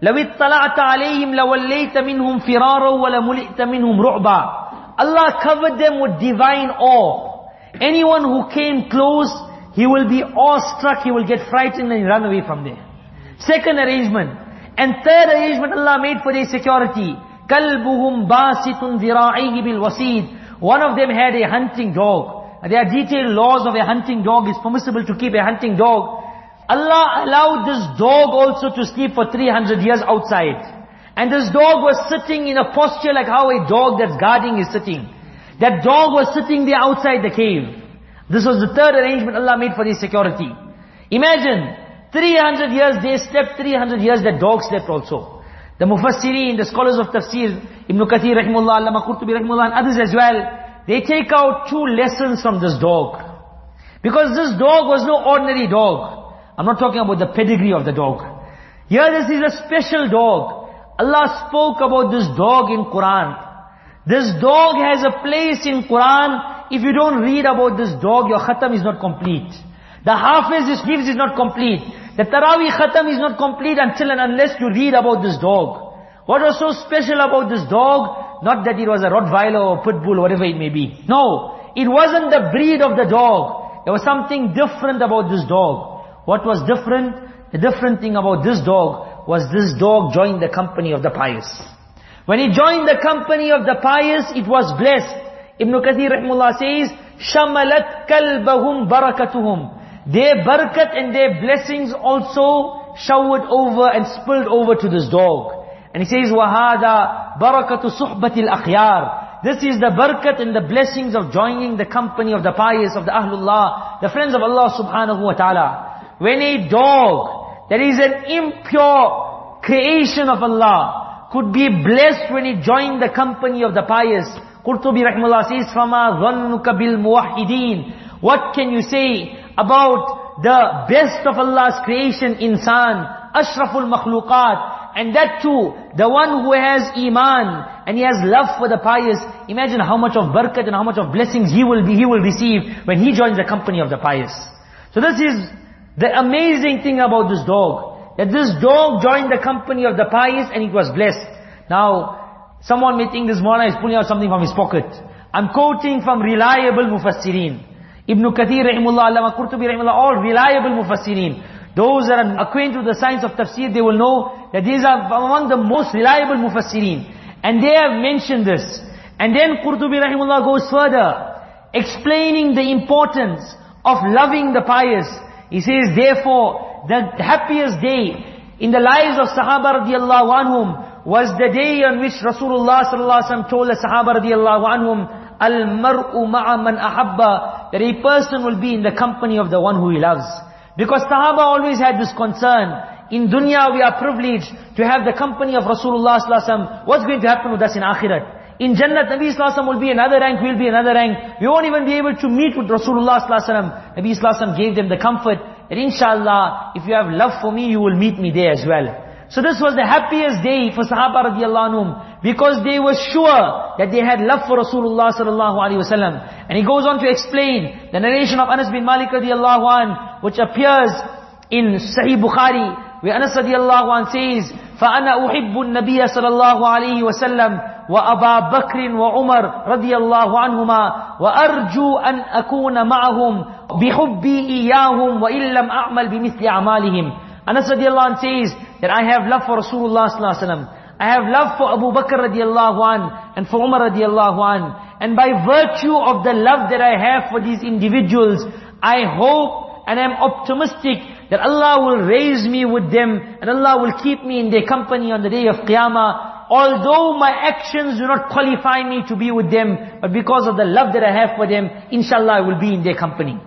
[SPEAKER 1] لَوِ اطَّلَعْتَ عَلَيْهِمْ لَوَلَّيْتَ مِنْهُمْ فِرَارًا وَلَمُلِئْتَ مِنْهُمْ رُعْبًا Allah covered them with divine awe. Anyone who came close, he will be awestruck, he will get frightened and run away from there. Second arrangement. And third arrangement Allah made for their security. كَلْبُهُمْ بَاسِطٌ ذِرَاعِهِ بِالْوَسِيدِ One of them had a hunting dog. There are detailed laws of a hunting dog. It's permissible to keep a hunting dog. Allah allowed this dog also to sleep for 300 years outside. And this dog was sitting in a posture like how a dog that's guarding is sitting. That dog was sitting there outside the cave. This was the third arrangement Allah made for this security. Imagine, 300 years they slept, 300 years the dog slept also. The Mufassirin, the scholars of Tafsir, Ibn Kathir rahimullah, Allama Qurtubi rahimullah and others as well, they take out two lessons from this dog. Because this dog was no ordinary dog. I'm not talking about the pedigree of the dog. Here this is a special dog. Allah spoke about this dog in Quran. This dog has a place in Quran. If you don't read about this dog, your khatam is not complete. The Hafiz is gives is not complete. The Taraweeh Khatam is not complete until and unless you read about this dog. What was so special about this dog? Not that it was a Rottweiler or Pitbull, or whatever it may be. No, it wasn't the breed of the dog. There was something different about this dog. What was different? The different thing about this dog was this dog joined the company of the pious. When he joined the company of the pious, it was blessed. Ibn Kathir rahimullah says, شَمَلَتْ كَلْبَهُمْ بَرَكَتُهُمْ their barakat and their blessings also showered over and spilled over to this dog. And he says, وَهَذَا بَرَكَةُ صُحْبَةِ الْأَخْيَارِ This is the barakat and the blessings of joining the company of the pious, of the Ahlullah, the friends of Allah subhanahu wa ta'ala. When a dog that is an impure creation of Allah could be blessed when he joined the company of the pious, Qurtubi rahimahullah says, فَمَا ظَنُّكَ بِالْمُوَحِّدِينَ What can you say about the best of Allah's creation, insan, ashraful makhluqat, and that too, the one who has iman, and he has love for the pious, imagine how much of barakat and how much of blessings he will be, he will receive when he joins the company of the pious. So this is the amazing thing about this dog, that this dog joined the company of the pious and it was blessed. Now, someone may think this Mawlana is pulling out something from his pocket. I'm quoting from reliable mufassirin. Ibn Kathir rahimullah, Allama Qurtubi rahimullah, all reliable mufassirin. Those that are acquainted with the science of tafsir, they will know that these are among the most reliable mufassirin. And they have mentioned this. And then Qurtubi rahimullah goes further, explaining the importance of loving the pious. He says, therefore, the happiest day in the lives of Sahaba radiallahu anhum was the day on which Rasulullah sallallahu alaihi wasallam told the Sahaba radiallahu anhum, Al-mar'u ma'a man ahabba, that a person will be in the company of the one who he loves. Because Sahaba always had this concern. In dunya we are privileged to have the company of Rasulullah sallallahu What's going to happen with us in akhirat? In Jannat, Nabi sallallahu will be another rank, we'll be another rank. We won't even be able to meet with Rasulullah sallallahu Alaihi Wasallam. Nabi sallallahu Alaihi Wasallam gave them the comfort that inshallah, if you have love for me, you will meet me there as well. So this was the happiest day for Sahaba radiallahu anhum because they were sure that they had love for Rasulullah sallallahu alaihi wasallam. And he goes on to explain the narration of Anas bin Malik radiallahu an which appears in Sahih Bukhari where Anas radiallahu an says, فَأَنَا أُحِبُّ النَّبِيَّ صلى الله عليه وسلم وأبا بكر وعمر رضي الله عنهما وأرجو أن أكون معهم بحبي إياهم وإن لم أعمل بمثل أعمالهم Anas radiallahu anh says that I have love for Rasulullah sallallahu alaihi wasallam. I have love for Abu Bakr radiallahu an and for Umar radiallahu an. And by virtue of the love that I have for these individuals, I hope and I'm optimistic that Allah will raise me with them and Allah will keep me in their company on the day of Qiyamah. Although my actions do not qualify me to be with them, but because of the love that I have for them, inshallah I will be in their company.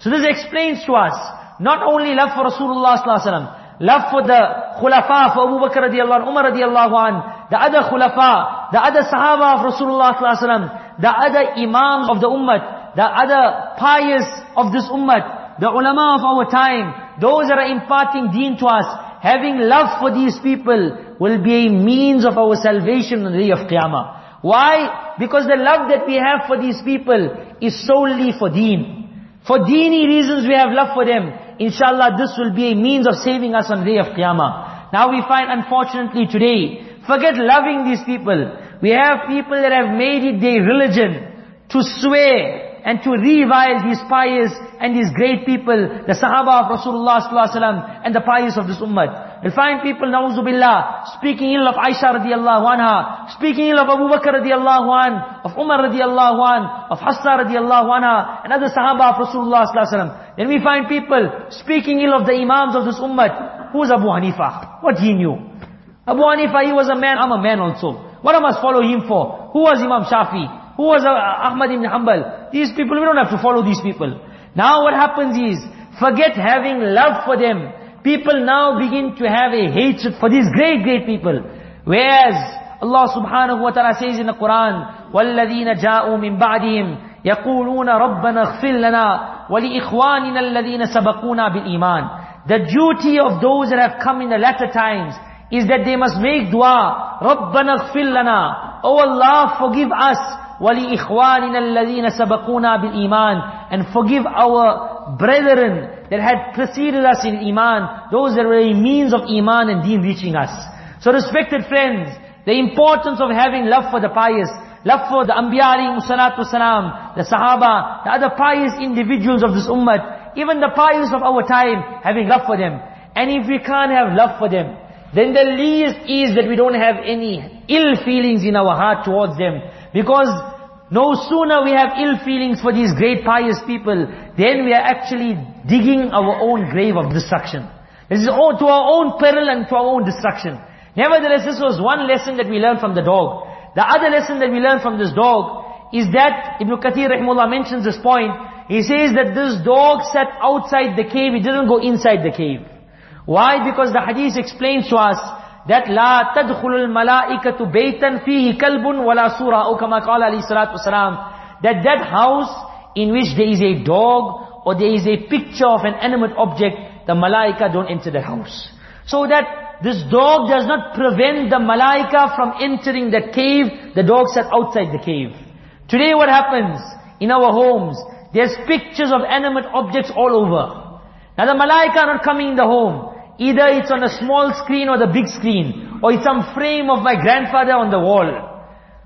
[SPEAKER 1] So this explains to us not only love for Rasulullah sallallahu alaihi wasallam, love for the khulafa, for Abu Bakr radiallahu anhu, Umar radiallahu anhu, the other khulafa, the other sahaba of Rasulullah sallallahu alaihi wasallam, the other imams of the ummah, the other pious of this ummah, the ulama of our time, those that are imparting deen to us, having love for these people will be a means of our salvation on the day of Qiyamah. Why? Because the love that we have for these people is solely for deen. For deeny reasons we have love for them. Inshallah, this will be a means of saving us on the day of Qiyamah. Now we find, unfortunately today, forget loving these people. We have people that have made it their religion to swear and to revile these pious and these great people, the Sahaba of Rasulullah sallallahu and the pious of this ummah. You'll find people, na'uzubillah, speaking ill of Aisha radiallahu anha, speaking ill of Abu Bakr radiallahu an, of Umar radiallahu an, of Hafsa radiallahu anha, and other Sahaba of Rasulullah sallallahu Then we find people speaking ill of the Imams of this ummah. Who is Abu Hanifa? What he knew? Abu Hanifa, he was a man, I'm a man also. What I must follow him for? Who was Imam Shafi? Who was uh, Ahmad ibn Hanbal? These people, we don't have to follow these people. Now what happens is, forget having love for them people now begin to have a hatred for these great, great people. Whereas Allah subhanahu wa ta'ala says in the Quran, وَالَّذِينَ جَاءُوا مِن بَعْدِهِمْ يقولون ربنا اغفر لنا ولإخواننا الذين سبقونا بالإيمان The duty of those that have come in the latter times is that they must make dua ربنا اغفر لنا Oh Allah forgive us وَلِإِخْوَانِنَا الَّذِينَ سَبَقُونَا بِالْإِيمَانِ And forgive our brethren that had preceded us in Iman, those that were a means of Iman and deen reaching us. So respected friends, the importance of having love for the pious, love for the Anbiya alayhi salatu salam, the Sahaba, the other pious individuals of this ummah, even the pious of our time, having love for them. And if we can't have love for them, then the least is that we don't have any ill feelings in our heart towards them. Because no sooner we have ill feelings for these great pious people, then we are actually digging our own grave of destruction. This is all to our own peril and to our own destruction. Nevertheless, this was one lesson that we learned from the dog. The other lesson that we learned from this dog is that, Ibn Kathir rahimullah mentions this point, he says that this dog sat outside the cave, he didn't go inside the cave. Why? Because the hadith explains to us that لا تدخل الملائكة baytan fihi kalbun wala surah or كما قال alayhi salatu that that house in which there is a dog or there is a picture of an animate object the malaika don't enter that house. So that this dog does not prevent the malaika from entering the cave the dog sat outside the cave. Today what happens? In our homes there's pictures of animate objects all over. Now the malaika are not coming in the home. Either it's on a small screen or the big screen. Or it's some frame of my grandfather on the wall.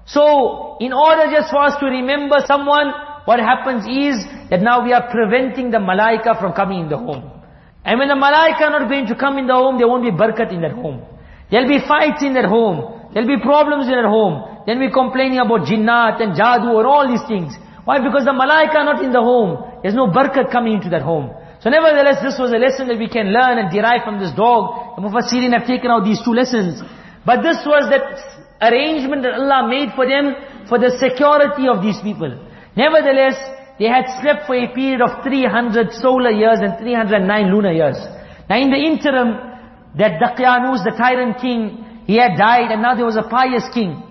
[SPEAKER 1] So, in order just for us to remember someone, what happens is that now we are preventing the malaika from coming in the home. And when the malaika are not going to come in the home, there won't be barakat in that home. There'll be fights in that home. There'll be problems in that home. Then we're complaining about jinnat and jadoo and all these things. Why? Because the malaika are not in the home. There's no barakat coming into that home. So nevertheless, this was a lesson that we can learn and derive from this dog. The Mufassirin have taken out these two lessons. But this was that arrangement that Allah made for them for the security of these people. Nevertheless, they had slept for a period of 300 solar years and 309 lunar years. Now in the interim, that Daqyanus, the tyrant king, he had died and now there was a pious king.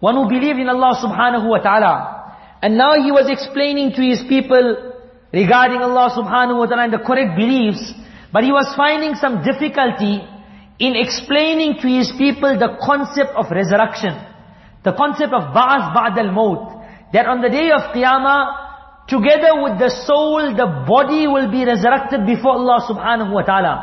[SPEAKER 1] One who believed in Allah subhanahu wa ta'ala. And now he was explaining to his people regarding Allah subhanahu wa ta'ala and the correct beliefs, but he was finding some difficulty in explaining to his people the concept of resurrection, the concept of ba'ath ba'd al-maut, that on the day of Qiyamah, together with the soul, the body will be resurrected before Allah subhanahu wa ta'ala.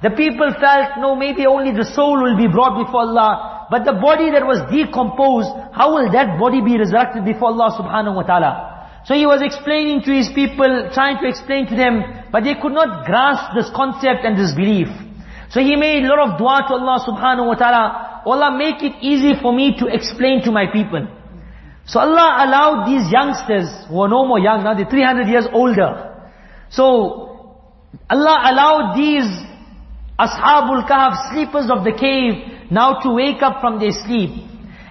[SPEAKER 1] The people felt, no, maybe only the soul will be brought before Allah, but the body that was decomposed, how will that body be resurrected before Allah subhanahu wa ta'ala? So he was explaining to his people, trying to explain to them, but they could not grasp this concept and this belief. So he made a lot of dua to Allah subhanahu wa ta'ala, Allah make it easy for me to explain to my people. So Allah allowed these youngsters, who are no more young now, they're 300 years older. So, Allah allowed these Ashabul Kahf, sleepers of the cave, now to wake up from their sleep.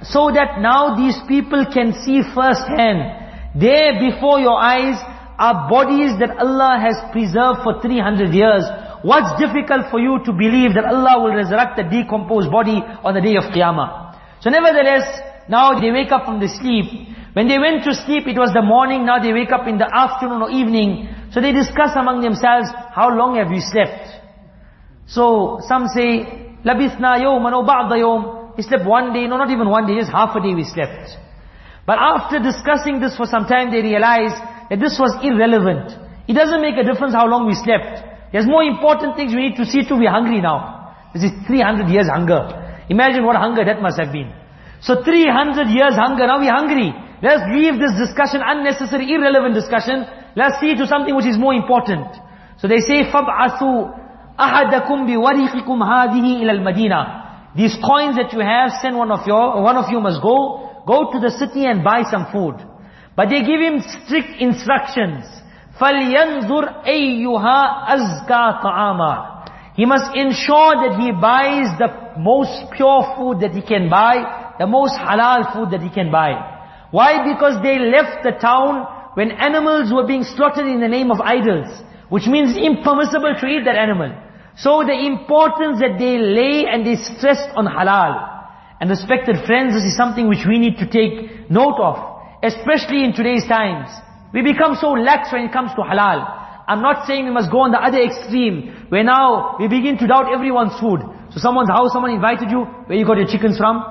[SPEAKER 1] So that now these people can see firsthand there before your eyes are bodies that Allah has preserved for 300 years. What's difficult for you to believe that Allah will resurrect the decomposed body on the day of Qiyamah? So nevertheless, now they wake up from the sleep. When they went to sleep, it was the morning, now they wake up in the afternoon or evening. So they discuss among themselves, how long have you slept? So some say, labithna yawman or ba'da yawm. He slept one day, no not even one day, just half a day we slept. But after discussing this for some time, they realized that this was irrelevant. It doesn't make a difference how long we slept. There's more important things we need to see to. We're hungry now. This is 300 years hunger. Imagine what hunger that must have been. So 300 years hunger, now we're hungry. Let's leave this discussion, unnecessary, irrelevant discussion. Let's see to something which is more important. So they say, فَبْعَثُوا أَحَدَكُمْ بِوَرِقِكُمْ هَذِهِ إِلَى الْمَدِينَةِ These coins that you have, send one of your, one of you must go go to the city and buy some food. But they give him strict instructions. فَلْيَنْظُرْ أَيُّهَا أَزْكَى طَعَامًا He must ensure that he buys the most pure food that he can buy, the most halal food that he can buy. Why? Because they left the town when animals were being slaughtered in the name of idols, which means impermissible to eat that animal. So the importance that they lay and they stress on halal. And respected friends, this is something which we need to take note of. Especially in today's times. We become so lax when it comes to halal. I'm not saying we must go on the other extreme, where now we begin to doubt everyone's food. So someone's house, someone invited you, where you got your chickens from?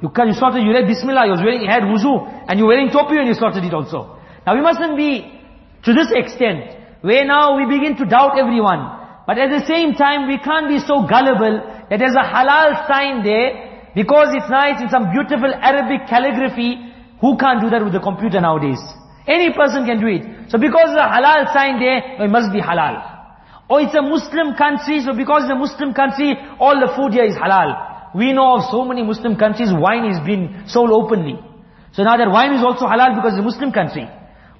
[SPEAKER 1] You, you slaughtered, you read Bismillah, you was wearing, had wuzu, and you were wearing topi and you slaughtered it also. Now we mustn't be to this extent, where now we begin to doubt everyone. But at the same time, we can't be so gullible that there's a halal sign there, because it's nice in some beautiful Arabic calligraphy, who can't do that with the computer nowadays? Any person can do it. So because there's a halal sign there, it must be halal. Or it's a Muslim country, so because it's a Muslim country, all the food here is halal. We know of so many Muslim countries, wine is being sold openly. So now that wine is also halal because it's a Muslim country.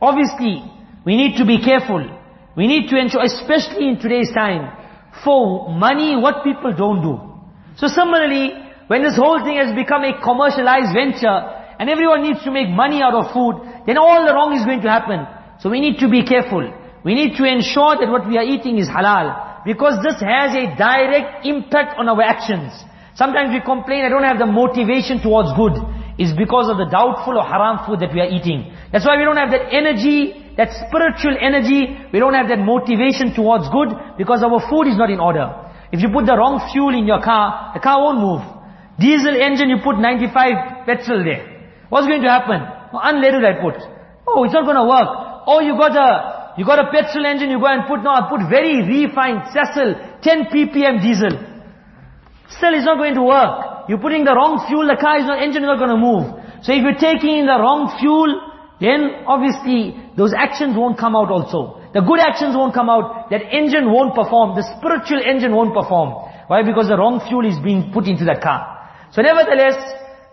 [SPEAKER 1] Obviously, we need to be careful. We need to ensure, especially in today's time, for money, what people don't do. So similarly, when this whole thing has become a commercialized venture, and everyone needs to make money out of food, then all the wrong is going to happen. So we need to be careful. We need to ensure that what we are eating is halal. Because this has a direct impact on our actions. Sometimes we complain, I don't have the motivation towards good. It's because of the doubtful or haram food that we are eating. That's why we don't have that energy, that spiritual energy. We don't have that motivation towards good because our food is not in order. If you put the wrong fuel in your car, the car won't move. Diesel engine, you put 95 petrol there. What's going to happen? unleaded I put. Oh, it's not going to work. Oh, you got a, you got a petrol engine, you go and put, no, I put very refined diesel, 10 ppm diesel. Still it's not going to work. You're putting the wrong fuel, the car is not, engine is not going to move. So if you're taking in the wrong fuel, then obviously those actions won't come out also. The good actions won't come out. That engine won't perform. The spiritual engine won't perform. Why? Because the wrong fuel is being put into that car. So nevertheless,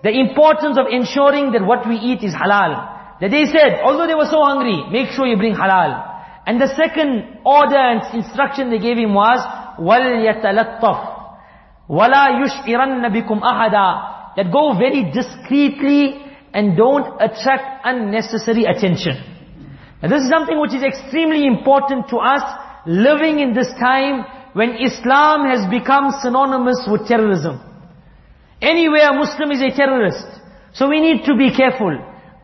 [SPEAKER 1] the importance of ensuring that what we eat is halal. That they said, although they were so hungry, make sure you bring halal. And the second order and instruction they gave him was, وَلْيَتَلَطَّفْ وَلَا يُشْعِرَنَّ بِكُمْ أَحَدًا That go very discreetly and don't attract unnecessary attention. Now this is something which is extremely important to us living in this time when Islam has become synonymous with terrorism. Anywhere a Muslim is a terrorist. So we need to be careful.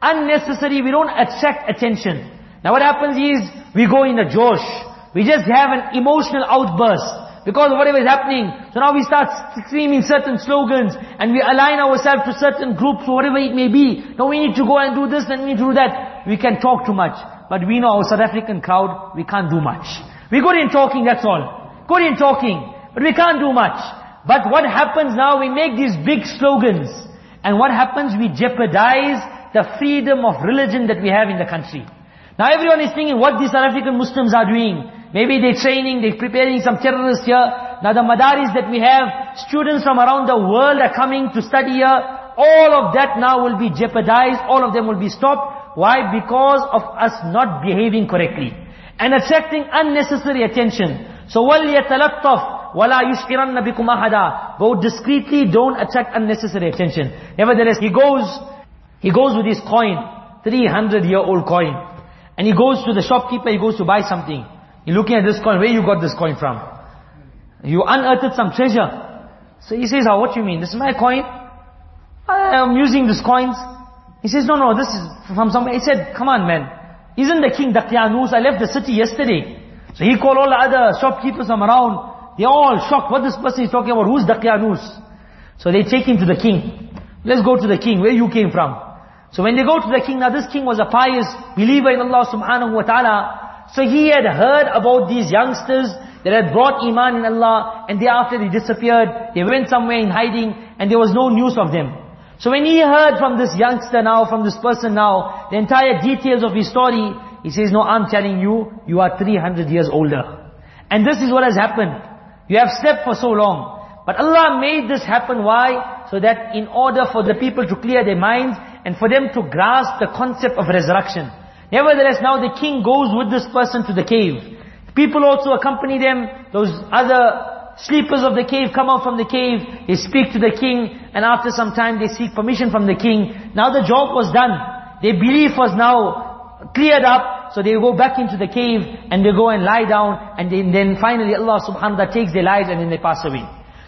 [SPEAKER 1] Unnecessary, we don't attract attention. Now what happens is, we go in a josh. We just have an emotional outburst. Because of whatever is happening. So now we start screaming certain slogans and we align ourselves to certain groups or whatever it may be. Now we need to go and do this and we need to do that. We can talk too much. But we know our South African crowd, we can't do much. We're good in talking, that's all. Good in talking. But we can't do much. But what happens now, we make these big slogans. And what happens, we jeopardize the freedom of religion that we have in the country. Now everyone is thinking what these South African Muslims are doing. Maybe they're training, they're preparing some terrorists here. Now the madaris that we have, students from around the world are coming to study here. All of that now will be jeopardized, all of them will be stopped. Why? Because of us not behaving correctly. And attracting unnecessary attention. So وَلْيَتَلَطَّفْ وَلَا يُشْكِرَنَّ بِكُمْ أَحَدًا Go discreetly, don't attract unnecessary attention. Nevertheless, he goes, he goes with his coin, 300 year old coin. And he goes to the shopkeeper, he goes to buy something. You're looking at this coin, where you got this coin from? You unearthed some treasure. So he says, oh, what you mean? This is my coin? I am using these coins. He says, no, no, this is from somewhere. He said, come on man. Isn't the king Daqyanus? I left the city yesterday. So he called all the other shopkeepers from around. They're all shocked. What this person is talking about? Who's Daqyanus? So they take him to the king. Let's go to the king. Where you came from? So when they go to the king, now this king was a pious believer in Allah subhanahu wa ta'ala. So he had heard about these youngsters that had brought Iman in Allah and thereafter they disappeared. They went somewhere in hiding and there was no news of them. So when he heard from this youngster now, from this person now, the entire details of his story, he says, no, I'm telling you, you are 300 years older. And this is what has happened. You have slept for so long. But Allah made this happen, why? So that in order for the people to clear their minds and for them to grasp the concept of resurrection. Nevertheless, now the king goes with this person to the cave. People also accompany them. Those other sleepers of the cave come out from the cave. They speak to the king. And after some time, they seek permission from the king. Now the job was done. Their belief was now cleared up. so they go back into the cave and they go and lie down and then, then finally Allah subhanahu wa ta'ala takes their lives and then they pass away.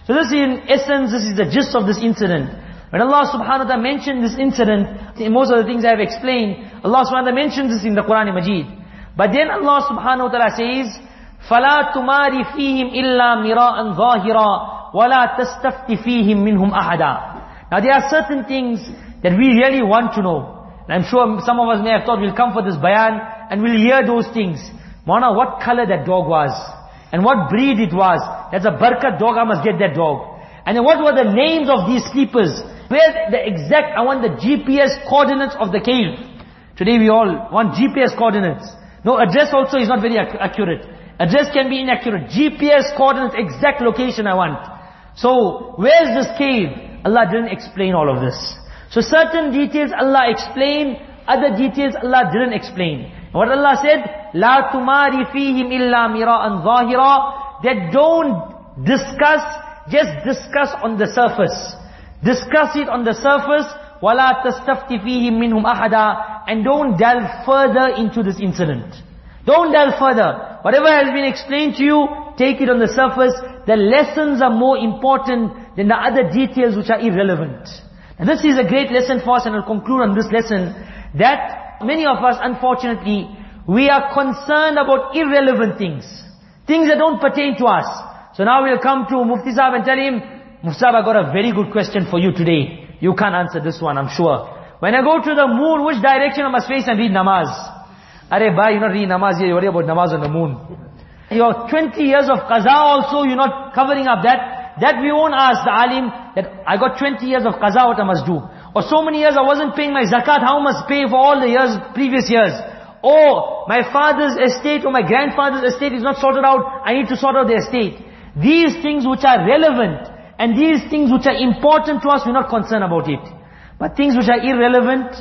[SPEAKER 1] So this in essence, this is the gist of this incident. When Allah subhanahu wa ta'ala mentioned this incident, in most of the things I have explained, Allah subhanahu wa ta'ala mentions this in the Quran Majid. But then Allah subhanahu wa ta'ala says, فَلَا تُمَارِ فِيهِمْ إِلَّا مِرَاءً ظَاهِرًا وَلَا تَسْتَفْتِ فِيهِمْ مِنْهُمْ أَحَدًا Now there are certain things that we really want to know. And I'm sure some of us may have thought we'll come for this bayan and we'll hear those things. Mona, what color that dog was? And what breed it was? That's a barakat dog, I must get that dog. And then what were the names of these sleepers? Where the exact, I want the GPS coordinates of the cave. Today we all want GPS coordinates. No, address also is not very ac accurate. Address can be inaccurate. GPS coordinates, exact location I want. So, where's this cave? Allah didn't explain all of this. So certain details Allah explained, other details Allah didn't explain. What Allah said, لا تماري فيهم إلا مراء ظاهرا That don't discuss, just discuss on the surface. Discuss it on the surface, وَلَا تَسْتَفْتِ فِيهِمْ مِنْهُمْ أَحَدًا And don't delve further into this incident. Don't delve further. Whatever has been explained to you, take it on the surface. The lessons are more important than the other details which are irrelevant. And this is a great lesson for us and I'll conclude on this lesson that many of us unfortunately we are concerned about irrelevant things. Things that don't pertain to us. So now we'll come to Mufti Sahib and tell him, Mufti Sahib, I got a very good question for you today. You can't answer this one, I'm sure. When I go to the moon, which direction I must face and read namaz? Are bhai, you're not reading namaz here, you worry about namaz on the moon. Your 20 years of qaza also, you're not covering up that. That we won't ask the alim, that I got 20 years of qaza, what I must do. Or so many years I wasn't paying my zakat, how I must pay for all the years, previous years. Or my father's estate or my grandfather's estate is not sorted out, I need to sort out the estate. These things which are relevant and these things which are important to us, we're not concerned about it. But things which are irrelevant,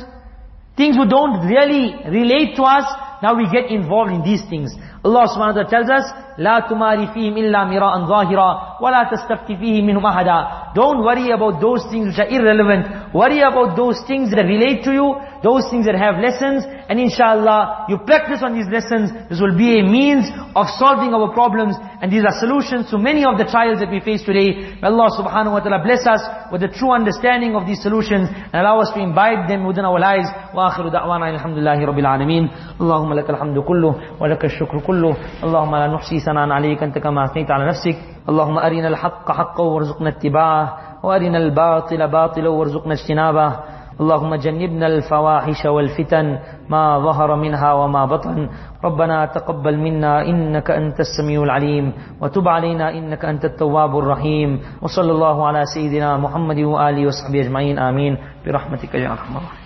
[SPEAKER 1] things which don't really relate to us, now we get involved in these things. Allah subhanahu wa ta'ala tells us, لا تماري فيهم إلا مراء ظاهرا ولا تستفت فيه منهم أحدا Don't worry about those things which are irrelevant. Worry about those things that relate to you, those things that have lessons, and inshallah, you practice on these lessons, this will be a means of solving our problems, and these are solutions to many of the trials that we face today. May Allah subhanahu wa ta'ala bless us with the true understanding of these solutions, and allow us to imbibe them within our lives. وآخر دعوانا الحمد لله رب العالمين اللهم لك الحمد كله ولك الشكر كله اللهم لا نحصي ثناء عليك أنت كما أثنيت على نفسك اللهم أرنا الحق حقا وارزقنا اتباعه وأرنا الباطل باطلا وارزقنا اجتنابه اللهم جنبنا الفواحش والفتن ما ظهر منها وما بطن. ربنا تقبل منا إنك أنت السميع العليم وتب علينا إنك أنت التواب الرحيم. وصلى الله على سيدنا محمد وآله وصحبه أجمعين. آمين. برحمتك يا أرحم الراحمين.